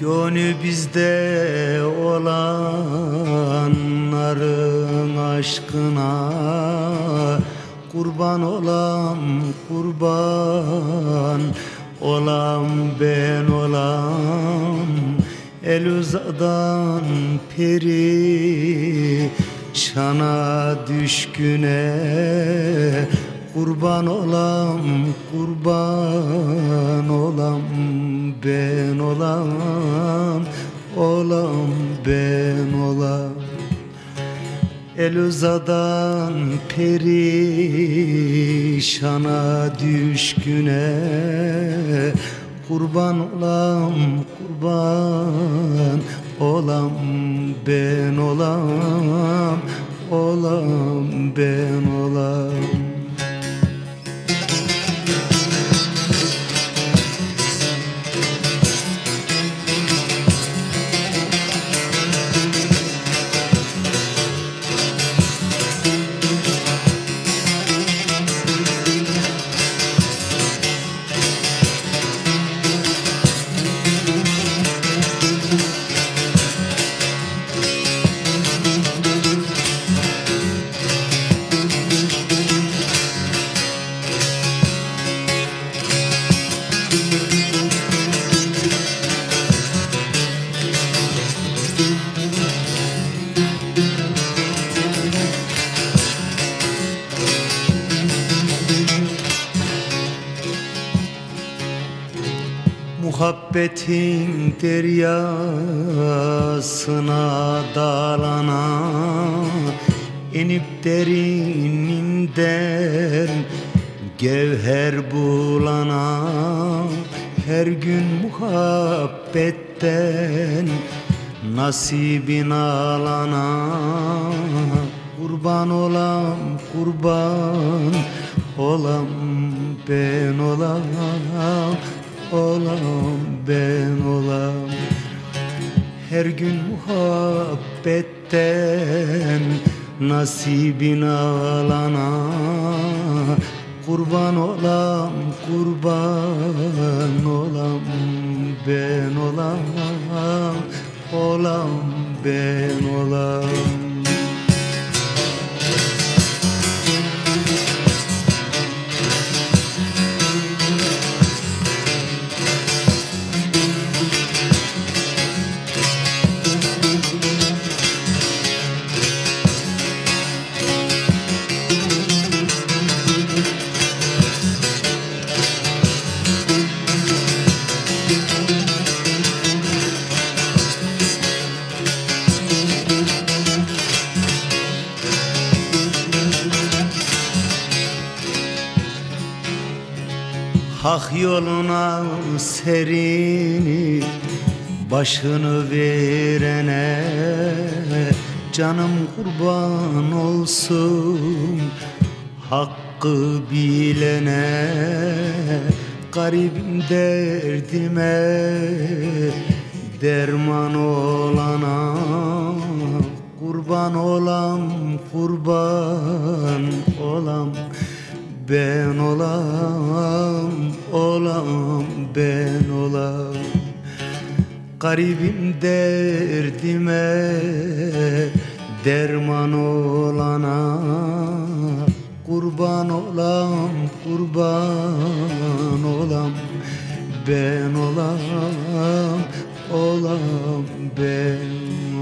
Gönlü bizde olanların aşkına. Kurban olam kurban olam ben olam. El uzadan peri şana düşküne. Kurban olam kurban olam ben olam olam ben olam El uzadan perişana düşküne Kurban olam kurban olam ben olam olam ben olam Muhabbetin deryasına dalana inip derininden Gevher bulana her gün muhabbetten Nasibin alana. Kurban olam kurban olam ben olam olam ben olam. Her gün muhabbetten nasibin alana. Kurban olam kurban olam ben olam. Olam ben olam Hak yoluna serini başını verene Canım kurban olsun. Hakkı bilene Garibim derdime derman olana Kurban olam kurban olam ben olam, olam, ben olam. Garibim derdime derman olana Kurban olam, kurban olam. Ben olam, olam, ben